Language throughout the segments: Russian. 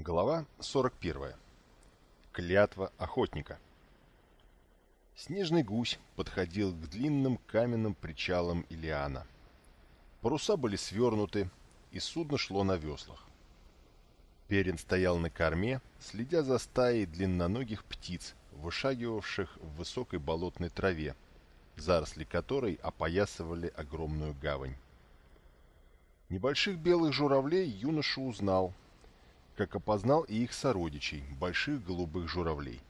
Глава 41. Клятва охотника. Снежный гусь подходил к длинным каменным причалам Илиана. Паруса были свернуты, и судно шло на веслах. Перин стоял на корме, следя за стаей длинноногих птиц, вышагивавших в высокой болотной траве, заросли которой опоясывали огромную гавань. Небольших белых журавлей юноша узнал – как опознал и их сородичей, больших голубых журавлей.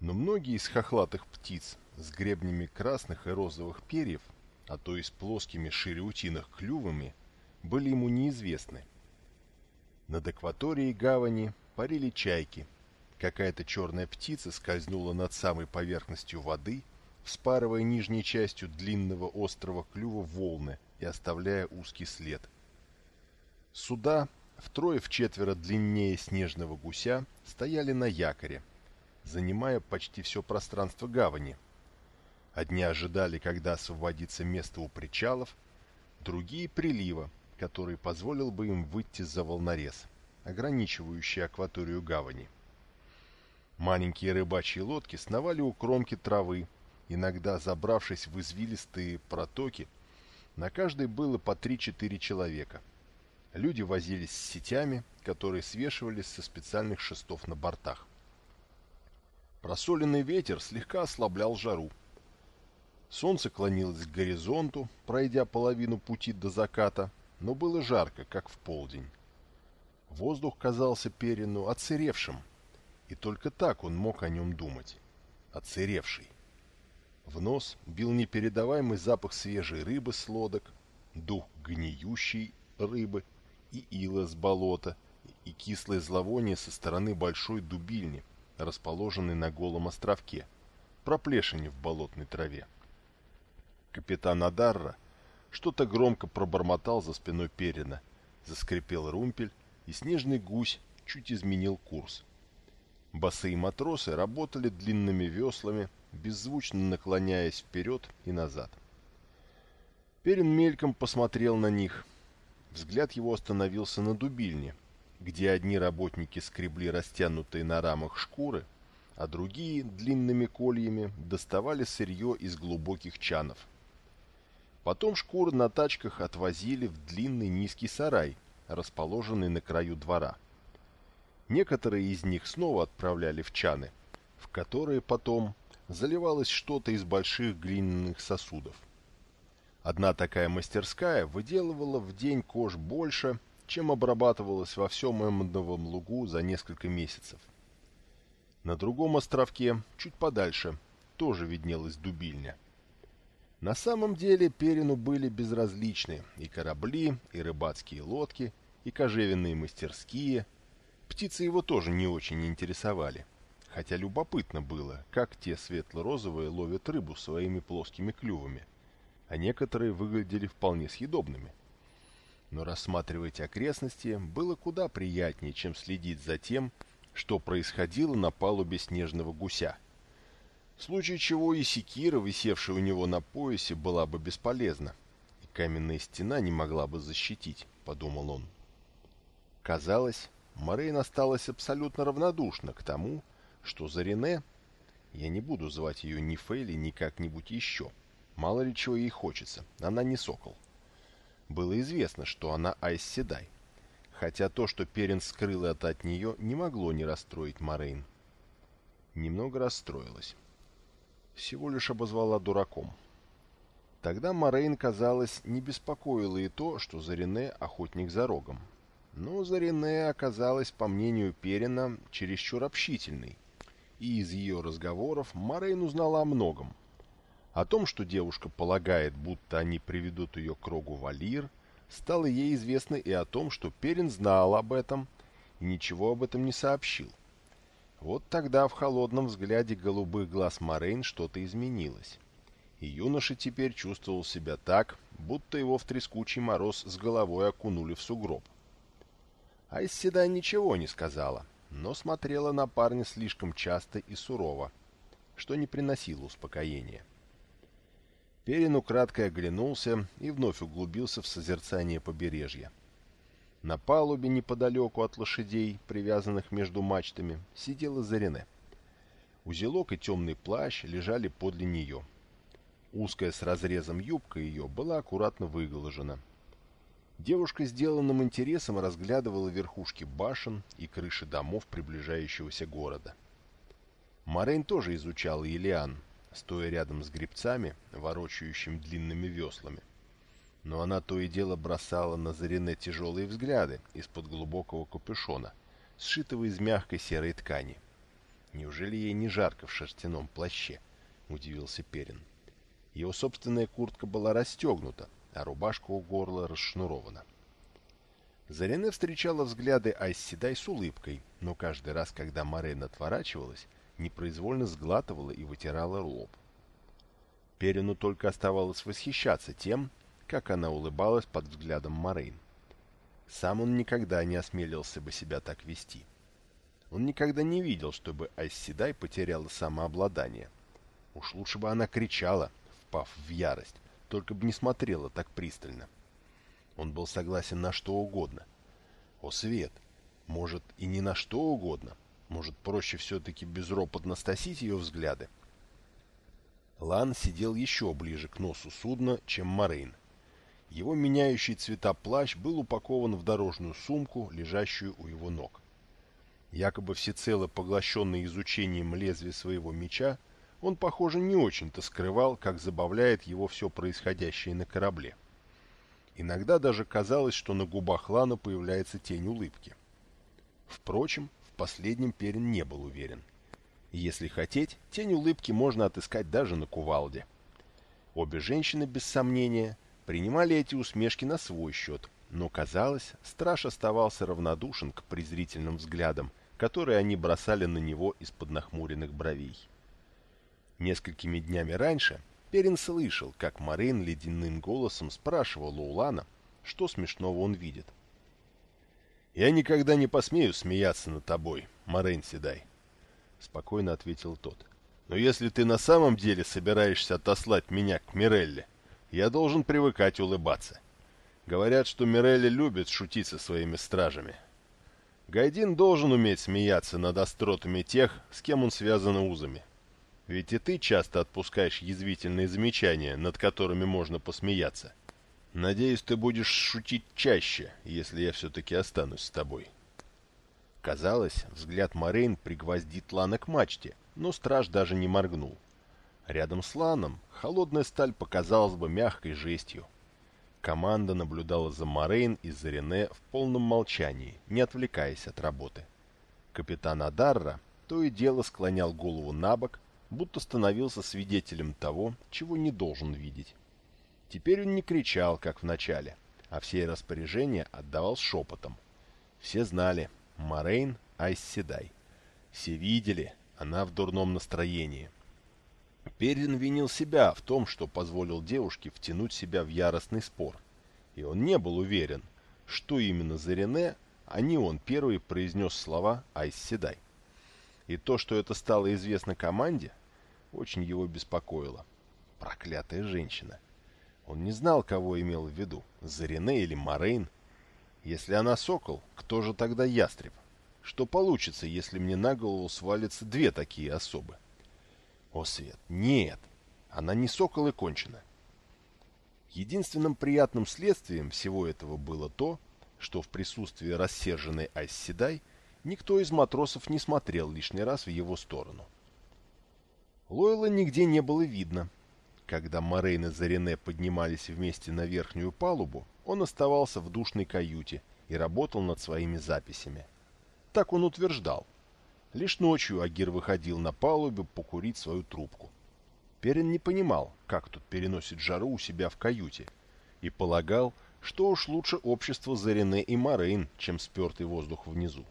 Но многие из хохлатых птиц с гребнями красных и розовых перьев, а то и с плоскими шире утиных клювами, были ему неизвестны. Над акваторией гавани парили чайки. Какая-то черная птица скользнула над самой поверхностью воды, вспарывая нижней частью длинного острого клюва волны и оставляя узкий след. Суда втрое-вчетверо длиннее снежного гуся, стояли на якоре, занимая почти все пространство гавани. Одни ожидали, когда освободится место у причалов, другие — прилива, который позволил бы им выйти за волнорез, ограничивающий акваторию гавани. Маленькие рыбачьи лодки сновали у кромки травы, иногда забравшись в извилистые протоки, на каждой было по 3-4 человека — Люди возились с сетями, которые свешивались со специальных шестов на бортах. Просоленный ветер слегка ослаблял жару. Солнце клонилось к горизонту, пройдя половину пути до заката, но было жарко, как в полдень. Воздух казался Перину отсыревшим, и только так он мог о нем думать. Отсыревший. В нос бил непередаваемый запах свежей рыбы с лодок, дух гниющей рыбы и ила с болота, и кислое зловоние со стороны большой дубильни, расположенной на голом островке, проплешине в болотной траве. Капитан Адарра что-то громко пробормотал за спиной Перина, заскрипел румпель, и снежный гусь чуть изменил курс. Босые матросы работали длинными веслами, беззвучно наклоняясь вперед и назад. Перин мельком посмотрел на них, Взгляд его остановился на дубильне, где одни работники скребли растянутые на рамах шкуры, а другие длинными кольями доставали сырье из глубоких чанов. Потом шкуры на тачках отвозили в длинный низкий сарай, расположенный на краю двора. Некоторые из них снова отправляли в чаны, в которые потом заливалось что-то из больших глиняных сосудов. Одна такая мастерская выделывала в день кож больше, чем обрабатывалось во всем Эммондовом лугу за несколько месяцев. На другом островке, чуть подальше, тоже виднелась дубильня. На самом деле Перину были безразличны и корабли, и рыбацкие лодки, и кожевенные мастерские. Птицы его тоже не очень интересовали, хотя любопытно было, как те светло-розовые ловят рыбу своими плоскими клювами а некоторые выглядели вполне съедобными. Но рассматривать окрестности было куда приятнее, чем следить за тем, что происходило на палубе снежного гуся. В случае чего и секира, висевшая у него на поясе, была бы бесполезна, и каменная стена не могла бы защитить, подумал он. Казалось, Морейн осталась абсолютно равнодушна к тому, что за Рене, я не буду звать ее ни Фейли, ни как-нибудь еще, — Мало ли чего ей хочется, она не сокол. Было известно, что она Айс Седай, хотя то, что Перин скрыл это от нее, не могло не расстроить Морейн. Немного расстроилась. Всего лишь обозвала дураком. Тогда Морейн, казалось, не беспокоило и то, что Зарине охотник за рогом. Но Зарине оказалась, по мнению Перина, чересчур общительной, и из ее разговоров Морейн узнала о многом, о том, что девушка полагает, будто они приведут ее к рогу Валир, стало ей известно и о том, что Перин знал об этом и ничего об этом не сообщил. Вот тогда в холодном взгляде голубых глаз Морейн что-то изменилось. И юноша теперь чувствовал себя так, будто его в трескучий мороз с головой окунули в сугроб. Айсседа ничего не сказала, но смотрела на парня слишком часто и сурово, что не приносило успокоения. Перин украдкой оглянулся и вновь углубился в созерцание побережья. На палубе неподалеку от лошадей, привязанных между мачтами, сидела Зарене. Узелок и темный плащ лежали подле нее. Узкая с разрезом юбка ее была аккуратно выглажена. Девушка сделанным интересом разглядывала верхушки башен и крыши домов приближающегося города. Морейн тоже изучала Илиан, стоя рядом с гребцами, ворочающими длинными веслами но она то и дело бросала на Зарине тяжелые взгляды из-под глубокого капюшона, сшитого из мягкой серой ткани. «Неужели ей не жарко в шерстяном плаще?» — удивился Перин. Его собственная куртка была расстегнута, а рубашка у горла расшнурована. Зарине встречала взгляды Айсседай с улыбкой, но каждый раз, когда Морейн отворачивалась, непроизвольно сглатывала и вытирала лоб. Перину только оставалось восхищаться тем, как она улыбалась под взглядом Морейн. Сам он никогда не осмелился бы себя так вести. Он никогда не видел, чтобы Айсседай потеряла самообладание. Уж лучше бы она кричала, впав в ярость, только бы не смотрела так пристально. Он был согласен на что угодно. О, Свет! Может, и не на что угодно. Может, проще все-таки безропотно стасить ее взгляды? Лан сидел еще ближе к носу судна, чем Морейн. Его меняющий цвета плащ был упакован в дорожную сумку, лежащую у его ног. Якобы всецело поглощенный изучением лезвия своего меча, он, похоже, не очень-то скрывал, как забавляет его все происходящее на корабле. Иногда даже казалось, что на губах Лана появляется тень улыбки. Впрочем, в последнем Перин не был уверен. Если хотеть, тень улыбки можно отыскать даже на кувалде. Обе женщины, без сомнения, принимали эти усмешки на свой счет, но, казалось, страж оставался равнодушен к презрительным взглядам, которые они бросали на него из-под нахмуренных бровей. Несколькими днями раньше Перин слышал, как Морейн ледяным голосом спрашивал у Улана, что смешного он видит. «Я никогда не посмею смеяться над тобой, Морейн Седай», — спокойно ответил тот. «Но если ты на самом деле собираешься отослать меня к Мирелле, я должен привыкать улыбаться. Говорят, что Мирелли любит шутить со своими стражами. Гайдин должен уметь смеяться над остротами тех, с кем он связан узами. Ведь и ты часто отпускаешь язвительные замечания, над которыми можно посмеяться. Надеюсь, ты будешь шутить чаще, если я все-таки останусь с тобой. Казалось, взгляд Морейн пригвоздит Лана к мачте, но страж даже не моргнул. Рядом с Ланом холодная сталь показалась бы мягкой жестью. Команда наблюдала за Морейн и за Рене в полном молчании, не отвлекаясь от работы. Капитан Адарра то и дело склонял голову на бок, будто становился свидетелем того, чего не должен видеть. Теперь он не кричал, как в начале, а все распоряжения отдавал шепотом. Все знали, Морейн Айсседай. Все видели, она в дурном настроении – Перин винил себя в том, что позволил девушке втянуть себя в яростный спор. И он не был уверен, что именно за Рене, а не он первый произнес слова «Айс Седай». И то, что это стало известно команде, очень его беспокоило. Проклятая женщина. Он не знал, кого имел в виду, Зарене или Морейн. Если она сокол, кто же тогда ястреб? Что получится, если мне на голову свалятся две такие особы? О, Свет, нет! Она не сокол и кончена. Единственным приятным следствием всего этого было то, что в присутствии рассерженной Айсседай никто из матросов не смотрел лишний раз в его сторону. Лойла нигде не было видно. Когда Морейн и Зарене поднимались вместе на верхнюю палубу, он оставался в душной каюте и работал над своими записями. Так он утверждал. Лишь ночью Агир выходил на палубу покурить свою трубку. Перин не понимал, как тут переносит жару у себя в каюте, и полагал, что уж лучше общество Зарене и Морейн, чем спертый воздух внизу.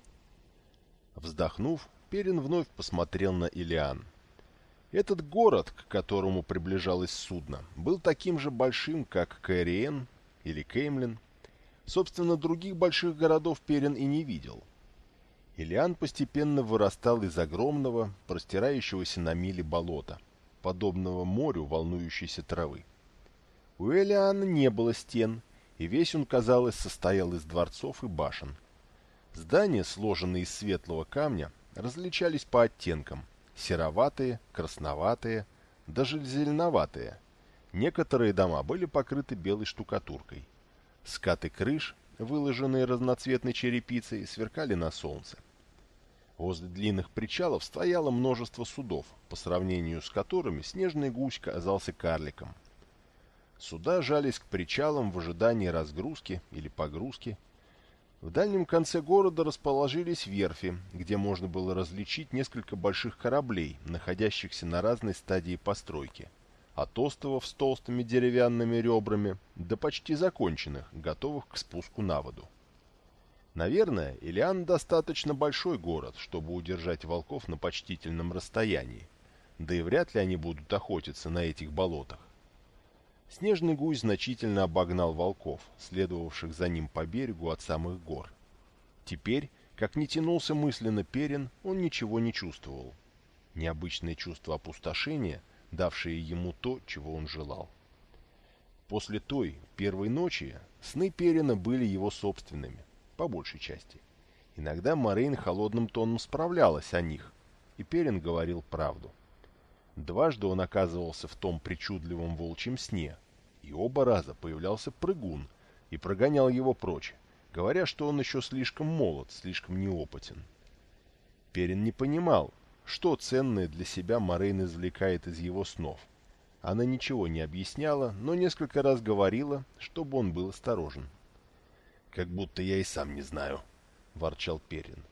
Вздохнув, Перин вновь посмотрел на Илиан. Этот город, к которому приближалось судно, был таким же большим, как Кэриен или Кеймлин. Собственно, других больших городов Перин и не видел. Илиан постепенно вырастал из огромного, простирающегося на мили болота, подобного морю волнующейся травы. У Элиана не было стен, и весь он, казалось, состоял из дворцов и башен. Здания, сложенные из светлого камня, различались по оттенкам – сероватые, красноватые, даже зеленоватые. Некоторые дома были покрыты белой штукатуркой. Скаты крыш, выложенные разноцветной черепицей, сверкали на солнце. Возле длинных причалов стояло множество судов, по сравнению с которыми снежный гусь казался карликом. Суда жались к причалам в ожидании разгрузки или погрузки. В дальнем конце города расположились верфи, где можно было различить несколько больших кораблей, находящихся на разной стадии постройки. От островов с толстыми деревянными ребрами до почти законченных, готовых к спуску на воду. Наверное, Илиан достаточно большой город, чтобы удержать волков на почтительном расстоянии, да и вряд ли они будут охотиться на этих болотах. Снежный гусь значительно обогнал волков, следовавших за ним по берегу от самых гор. Теперь, как не тянулся мысленно Перин, он ничего не чувствовал. Необычное чувство опустошения, давшее ему то, чего он желал. После той, первой ночи, сны Перина были его собственными, по большей части. Иногда Морейн холодным тоном справлялась о них, и Перин говорил правду. Дважды он оказывался в том причудливом волчьем сне, и оба раза появлялся прыгун и прогонял его прочь, говоря, что он еще слишком молод, слишком неопытен. Перин не понимал, что ценное для себя Морейн извлекает из его снов. Она ничего не объясняла, но несколько раз говорила, чтобы он был осторожен. «Как будто я и сам не знаю», — ворчал Перин.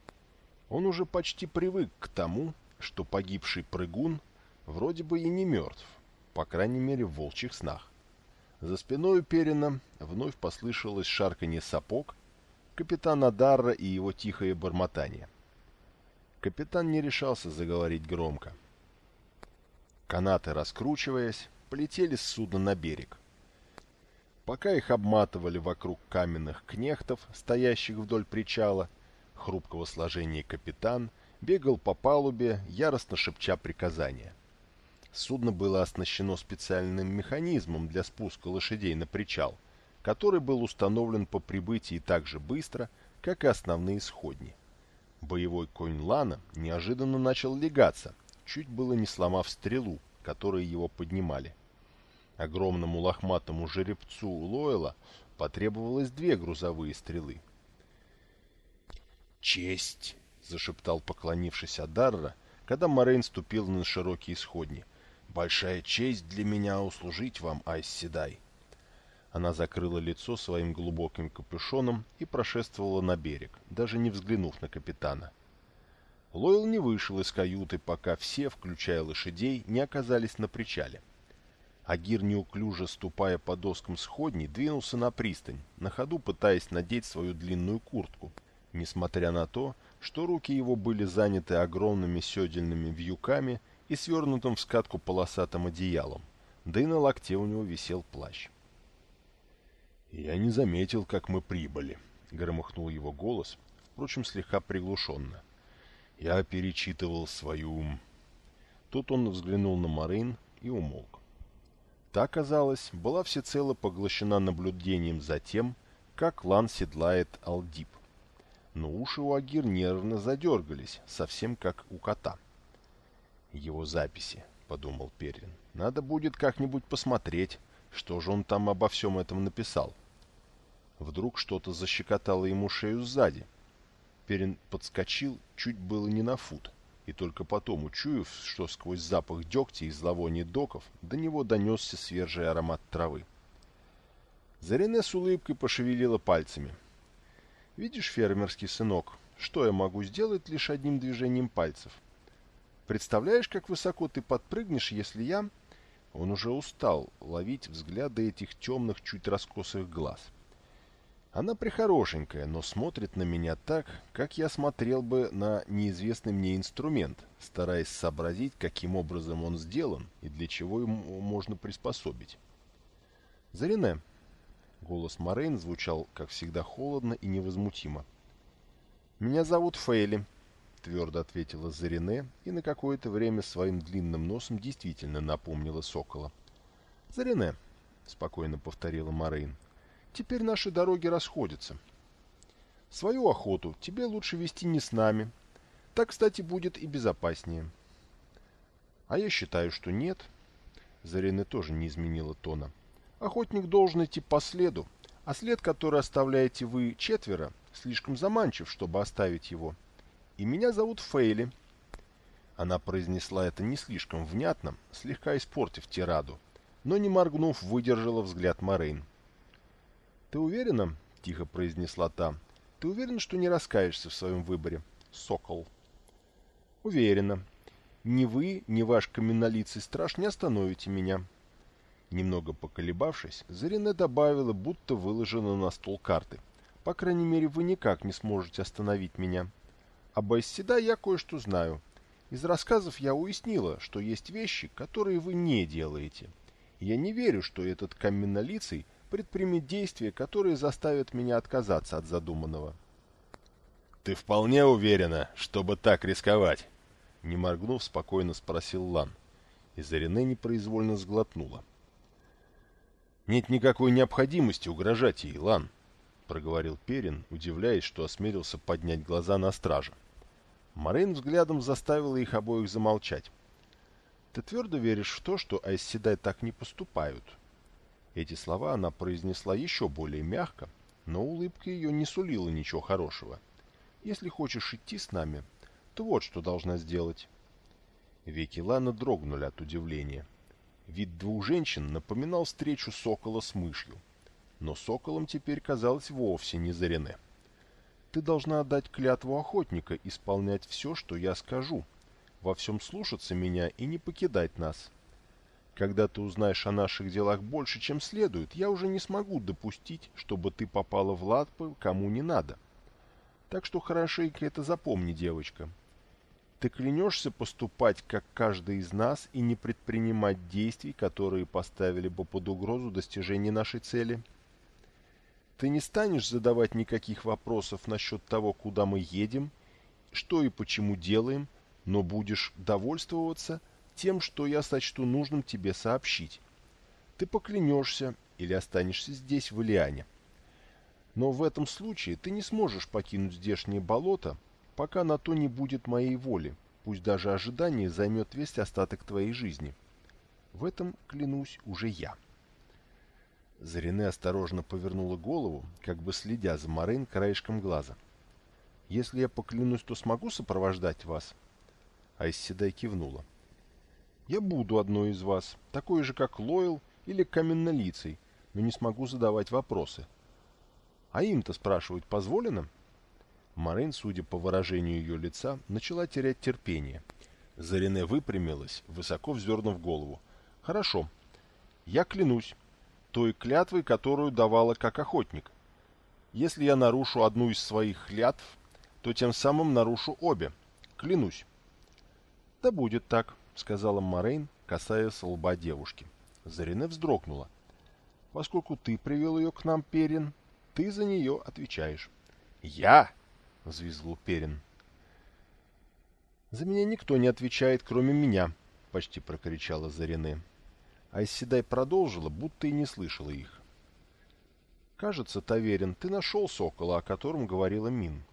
Он уже почти привык к тому, что погибший прыгун вроде бы и не мертв, по крайней мере в волчьих снах. За спиной Перина вновь послышалось шарканье сапог, капитана Дарра и его тихое бормотание. Капитан не решался заговорить громко. Канаты, раскручиваясь, полетели с судна на берег. Пока их обматывали вокруг каменных кнехтов, стоящих вдоль причала, хрупкого сложения капитан бегал по палубе, яростно шепча приказания. Судно было оснащено специальным механизмом для спуска лошадей на причал, который был установлен по прибытии так же быстро, как и основные сходни. Боевой конь Лана неожиданно начал легаться, чуть было не сломав стрелу, которой его поднимали. Огромному лохматому жеребцу Лойла потребовалось две грузовые стрелы. «Честь!» — зашептал поклонившись Адарра, когда Морейн ступил на широкие сходни. «Большая честь для меня услужить вам, Айсседай!» Она закрыла лицо своим глубоким капюшоном и прошествовала на берег, даже не взглянув на капитана. Лойл не вышел из каюты, пока все, включая лошадей, не оказались на причале. Агир, неуклюже ступая по доскам сходней, двинулся на пристань, на ходу пытаясь надеть свою длинную куртку, несмотря на то, что руки его были заняты огромными седельными вьюками и свернутым в скатку полосатым одеялом, да и на локте у него висел плащ. «Я не заметил, как мы прибыли», — громыхнул его голос, впрочем, слегка приглушенно. «Я перечитывал свою...» Тут он взглянул на Марин и умолк. Та, казалось, была всецело поглощена наблюдением за тем, как Лан седлает Алдип. Но уши у Агир нервно задергались, совсем как у кота. «Его записи», — подумал Перин. «Надо будет как-нибудь посмотреть, что же он там обо всем этом написал». Вдруг что-то защекотало ему шею сзади. Перин подскочил чуть было не на фут — и только потом, учуяв, что сквозь запах дегтя и зловоние доков, до него донесся свежий аромат травы. Зарене с улыбкой пошевелила пальцами. «Видишь, фермерский сынок, что я могу сделать лишь одним движением пальцев? Представляешь, как высоко ты подпрыгнешь, если я...» Он уже устал ловить взгляды этих темных, чуть раскосых глаз. — она прихорошенькая, но смотрит на меня так, как я смотрел бы на неизвестный мне инструмент, стараясь сообразить, каким образом он сделан и для чего ему можно приспособить. «Зарине!» Голос Морейн звучал, как всегда, холодно и невозмутимо. «Меня зовут Фейли», — твердо ответила Зарине и на какое-то время своим длинным носом действительно напомнила сокола. «Зарине», — спокойно повторила Морейн, — Теперь наши дороги расходятся. Свою охоту тебе лучше вести не с нами. Так, кстати, будет и безопаснее. А я считаю, что нет. Зарина тоже не изменила тона. Охотник должен идти по следу, а след, который оставляете вы четверо, слишком заманчив, чтобы оставить его. И меня зовут Фейли. Она произнесла это не слишком внятно, слегка испортив тираду, но не моргнув, выдержала взгляд Морейн. «Ты уверена?» — тихо произнесла та. «Ты уверена, что не раскаешься в своем выборе, сокол?» «Уверена. Ни вы, ни ваш каменнолицый страж не остановите меня». Немного поколебавшись, Зарине добавила, будто выложена на стол карты. «По крайней мере, вы никак не сможете остановить меня. Об Айсседа я кое-что знаю. Из рассказов я уяснила, что есть вещи, которые вы не делаете. Я не верю, что этот каменнолицый предпримет действия, которые заставят меня отказаться от задуманного. «Ты вполне уверена, чтобы так рисковать?» Не моргнув, спокойно спросил Лан. И Зарине непроизвольно сглотнула. «Нет никакой необходимости угрожать ей, Лан», — проговорил Перин, удивляясь, что осмелился поднять глаза на стража. Марин взглядом заставила их обоих замолчать. «Ты твердо веришь в то, что Айсседай так не поступают?» Эти слова она произнесла еще более мягко, но улыбка ее не сулила ничего хорошего. «Если хочешь идти с нами, то вот что должна сделать». Веки Лана дрогнули от удивления. Вид двух женщин напоминал встречу сокола с мышью. Но соколом теперь казалось вовсе не Зарене. Ты должна отдать клятву охотника исполнять все, что я скажу, во всем слушаться меня и не покидать нас. Когда ты узнаешь о наших делах больше, чем следует, я уже не смогу допустить, чтобы ты попала в лапы кому не надо. Так что хорошенько это запомни, девочка. Ты клянешься поступать, как каждый из нас, и не предпринимать действий, которые поставили бы под угрозу достижения нашей цели?» Ты не станешь задавать никаких вопросов насчет того, куда мы едем, что и почему делаем, но будешь довольствоваться тем, что я сочту нужным тебе сообщить. Ты поклянешься или останешься здесь, в Илиане. Но в этом случае ты не сможешь покинуть здешнее болото, пока на то не будет моей воли, пусть даже ожидание займет весь остаток твоей жизни. В этом клянусь уже я». Зарине осторожно повернула голову, как бы следя за Морейн краешком глаза. «Если я поклянусь, то смогу сопровождать вас?» Айсседай кивнула. «Я буду одной из вас, такой же, как Лойл или Каменнолицей, но не смогу задавать вопросы. А им-то спрашивать позволено?» Морейн, судя по выражению ее лица, начала терять терпение. Зарине выпрямилась, высоко вздернув голову. «Хорошо. Я клянусь, той клятвой, которую давала как охотник. Если я нарушу одну из своих клятв, то тем самым нарушу обе. Клянусь. — Да будет так, — сказала Морейн, касаясь лба девушки. Зарине вздрогнула. — Поскольку ты привел ее к нам, Перин, ты за нее отвечаешь. — Я? — взвизгнул Перин. — За меня никто не отвечает, кроме меня, — почти прокричала Зарине. Айседай продолжила, будто и не слышала их. «Кажется, Таверин, ты нашел сокола, о котором говорила Мин.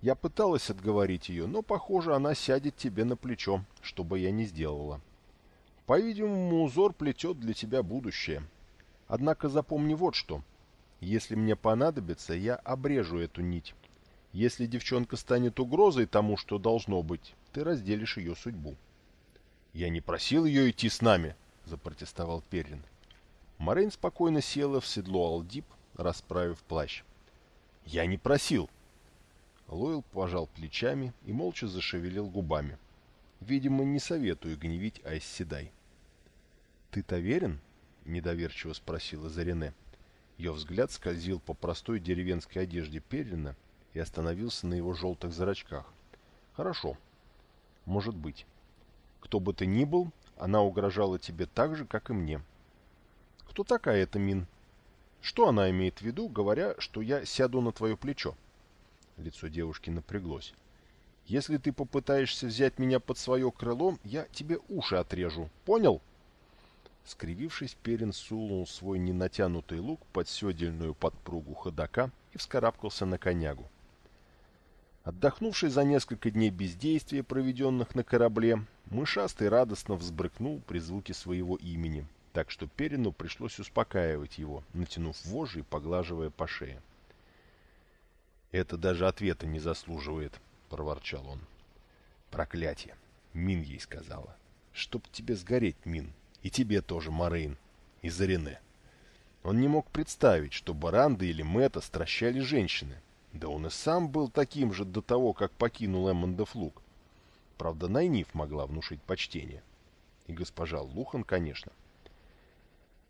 Я пыталась отговорить ее, но, похоже, она сядет тебе на плечо, что бы я ни сделала. По-видимому, узор плетет для тебя будущее. Однако запомни вот что. Если мне понадобится, я обрежу эту нить. Если девчонка станет угрозой тому, что должно быть, ты разделишь ее судьбу». «Я не просил ее идти с нами», запротестовал Перлин. Морейн спокойно села в седло Алдип, расправив плащ. «Я не просил!» Лойл пожал плечами и молча зашевелил губами. Видимо, не советую гневить Айсседай. «Ты-то верен?» — недоверчиво спросила Зарене. Ее взгляд скользил по простой деревенской одежде Перлина и остановился на его желтых зрачках. «Хорошо. Может быть. Кто бы ты ни был, она угрожала тебе так же, как и мне. Кто такая эта Мин? Что она имеет в виду, говоря, что я сяду на твое плечо? Лицо девушки напряглось. Если ты попытаешься взять меня под свое крыло, я тебе уши отрежу. Понял? Скривившись, Перин сунул свой ненатянутый лук под седельную подпругу ходока и вскарабкался на конягу. Отдохнувший за несколько дней бездействия, проведенных на корабле, мышастый радостно взбрыкнул при звуке своего имени, так что Перину пришлось успокаивать его, натянув вожжи и поглаживая по шее. «Это даже ответа не заслуживает», — проворчал он. «Проклятие!» — Мин ей сказала. «Чтоб тебе сгореть, Мин, и тебе тоже, Морейн, и Зарене». Он не мог представить, что Баранда или Мэтта стращали женщины. Да он и сам был таким же до того, как покинул Эммонда Флуг. Правда, Найниф могла внушить почтение. И госпожа Лухан, конечно.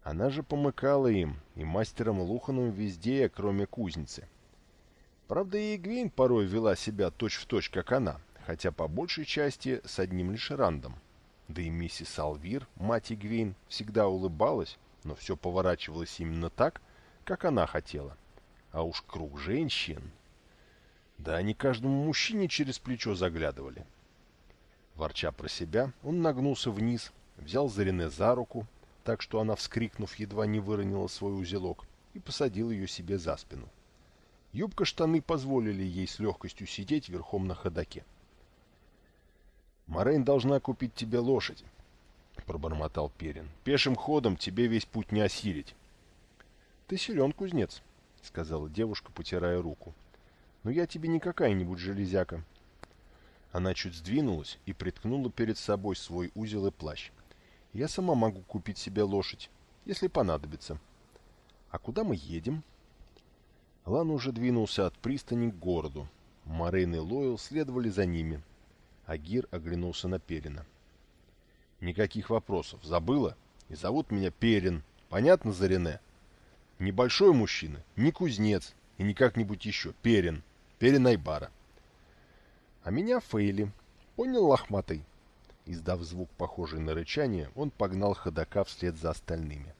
Она же помыкала им, и мастером Луханом везде, кроме кузницы. Правда, и Игвейн порой вела себя точь-в-точь, точь, как она, хотя по большей части с одним лишь Рандом. Да и миссис Алвир, мать Игвейн, всегда улыбалась, но все поворачивалось именно так, как она хотела. А уж круг женщин... Да они каждому мужчине через плечо заглядывали. Ворча про себя, он нагнулся вниз, взял Зарине за руку, так что она, вскрикнув, едва не выронила свой узелок, и посадил ее себе за спину. Юбка-штаны позволили ей с легкостью сидеть верхом на ходоке. «Морейн должна купить тебе лошадь», — пробормотал Перин. «Пешим ходом тебе весь путь не осилить». «Ты силен, кузнец», — сказала девушка, потирая руку. «Но я тебе не какая-нибудь железяка». Она чуть сдвинулась и приткнула перед собой свой узел и плащ. «Я сама могу купить себе лошадь, если понадобится». «А куда мы едем?» Лан уже двинулся от пристани к городу. Морейн и Лойл следовали за ними. Агир оглянулся на Перина. «Никаких вопросов. Забыла? И зовут меня Перин. Понятно, Зарене? Небольшой мужчина, не кузнец и не как-нибудь еще. Перин. Перин Айбара. А меня Фейли. Понял, лохматый?» Издав звук, похожий на рычание, он погнал ходока вслед за остальными.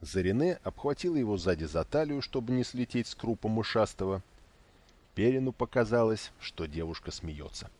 Зарене обхватила его сзади за талию, чтобы не слететь с крупа мышастого. Перину показалось, что девушка смеется.